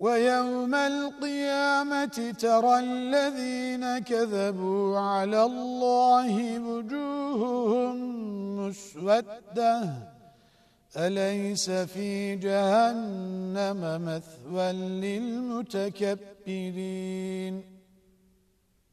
وَيَوْمَ الْقِيَامَةِ تَرَى الَّذِينَ كَذَبُوا عَلَى اللَّهِ وُجُوهُهُمْ مُسْوَدَّةٌ. أَلَيْسَ فِي جَهَنَّمَ مَثْوًى لِلْمُتَكَبِّرِينَ؟